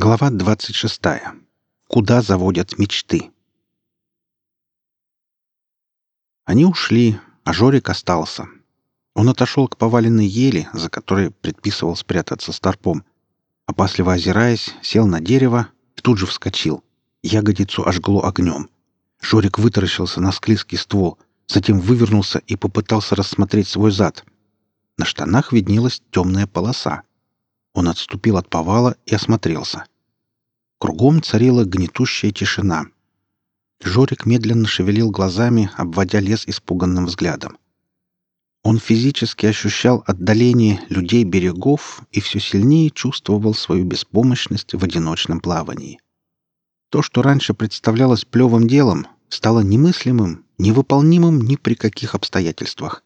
Глава 26. Куда заводят мечты? Они ушли, а Жорик остался. Он отошел к поваленной ели, за которой предписывал спрятаться старпом. Опасливо озираясь, сел на дерево и тут же вскочил. Ягодицу ожгло огнем. Жорик вытаращился на склизкий ствол, затем вывернулся и попытался рассмотреть свой зад. На штанах виднелась темная полоса — он отступил от повала и осмотрелся. Кругом царила гнетущая тишина. Жорик медленно шевелил глазами, обводя лес испуганным взглядом. Он физически ощущал отдаление людей берегов и все сильнее чувствовал свою беспомощность в одиночном плавании. То, что раньше представлялось плевым делом, стало немыслимым, невыполнимым ни при каких обстоятельствах.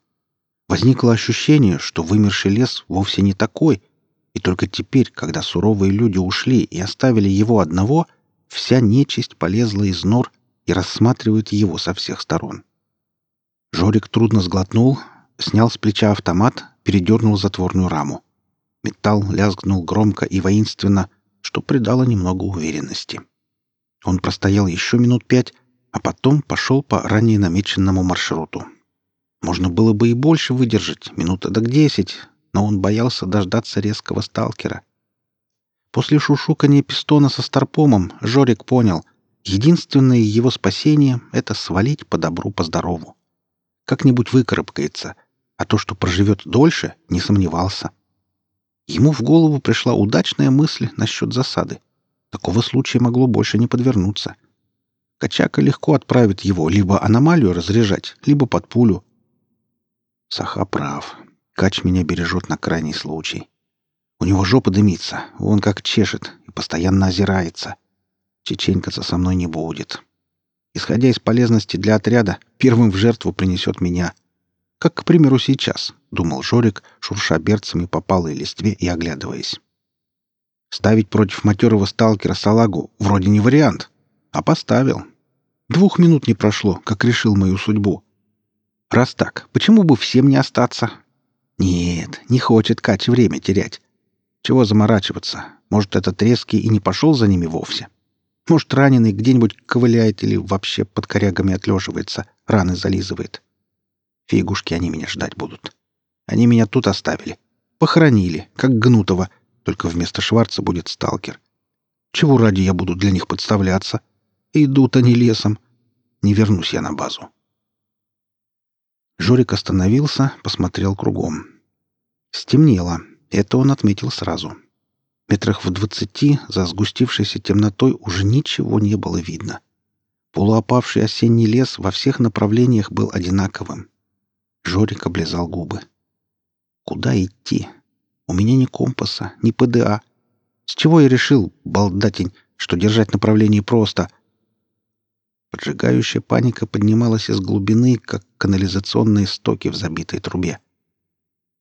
Возникло ощущение, что вымерший лес вовсе не такой — и только теперь, когда суровые люди ушли и оставили его одного, вся нечисть полезла из нор и рассматривает его со всех сторон. Жорик трудно сглотнул, снял с плеча автомат, передернул затворную раму. Металл лязгнул громко и воинственно, что придало немного уверенности. Он простоял еще минут пять, а потом пошел по ранее намеченному маршруту. Можно было бы и больше выдержать, минута до десять, но он боялся дождаться резкого сталкера. После шушукания пистона со старпомом Жорик понял, единственное его спасение — это свалить по добру, по здорову. Как-нибудь выкарабкается, а то, что проживет дольше, не сомневался. Ему в голову пришла удачная мысль насчет засады. Такого случая могло больше не подвернуться. Качака легко отправит его либо аномалию разряжать, либо под пулю. Саха прав. Кач меня бережет на крайний случай. У него жопа дымится, он как чешет и постоянно озирается. Чеченькаться со мной не будет. Исходя из полезности для отряда, первым в жертву принесет меня. Как, к примеру, сейчас, — думал Жорик, шурша берцами по палой листве и оглядываясь. Ставить против матерого сталкера салагу вроде не вариант, а поставил. Двух минут не прошло, как решил мою судьбу. Раз так, почему бы всем не остаться, нет, не хочет Кач время терять. Чего заморачиваться? Может, этот резкий и не пошел за ними вовсе? Может, раненый где-нибудь ковыляет или вообще под корягами отлеживается, раны зализывает. Фигушки они меня ждать будут. Они меня тут оставили. Похоронили, как Гнутова, только вместо Шварца будет сталкер. Чего ради я буду для них подставляться? Идут они лесом. Не вернусь я на базу. Жорик остановился, посмотрел кругом. Стемнело. Это он отметил сразу. Метрах в двадцати за сгустившейся темнотой уже ничего не было видно. Полуопавший осенний лес во всех направлениях был одинаковым. Жорик облизал губы. «Куда идти? У меня ни компаса, ни ПДА. С чего я решил, балдатень, что держать направление просто — Поджигающая паника поднималась из глубины, как канализационные стоки в забитой трубе.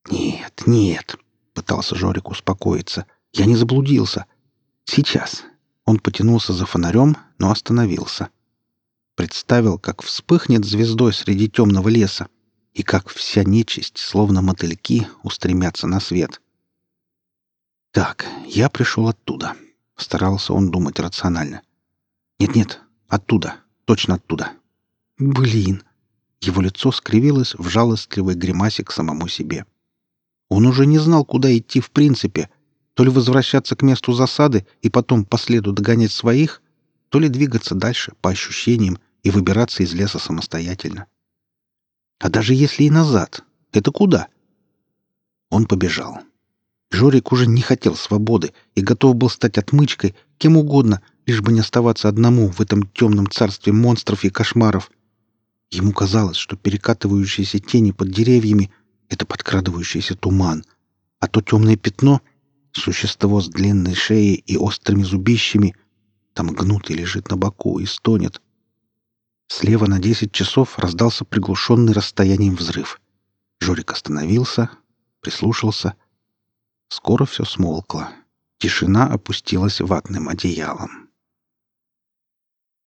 «Нет, нет!» — пытался Жорик успокоиться. «Я не заблудился. Сейчас!» Он потянулся за фонарем, но остановился. Представил, как вспыхнет звездой среди темного леса, и как вся нечисть, словно мотыльки, устремятся на свет. «Так, я пришел оттуда», — старался он думать рационально. «Нет-нет, оттуда, Точно оттуда. Блин. Его лицо скривилось в жалостливой гримасе к самому себе. Он уже не знал, куда идти в принципе. То ли возвращаться к месту засады и потом по следу догонять своих, то ли двигаться дальше, по ощущениям, и выбираться из леса самостоятельно. А даже если и назад, это куда? Он побежал. Жорик уже не хотел свободы и готов был стать отмычкой, кем угодно, лишь бы не оставаться одному в этом темном царстве монстров и кошмаров. Ему казалось, что перекатывающиеся тени под деревьями — это подкрадывающийся туман, а то темное пятно — существо с длинной шеей и острыми зубищами — там гнутый лежит на боку и стонет. Слева на десять часов раздался приглушенный расстоянием взрыв. Жорик остановился, прислушался. Скоро все смолкло. Тишина опустилась ватным одеялом.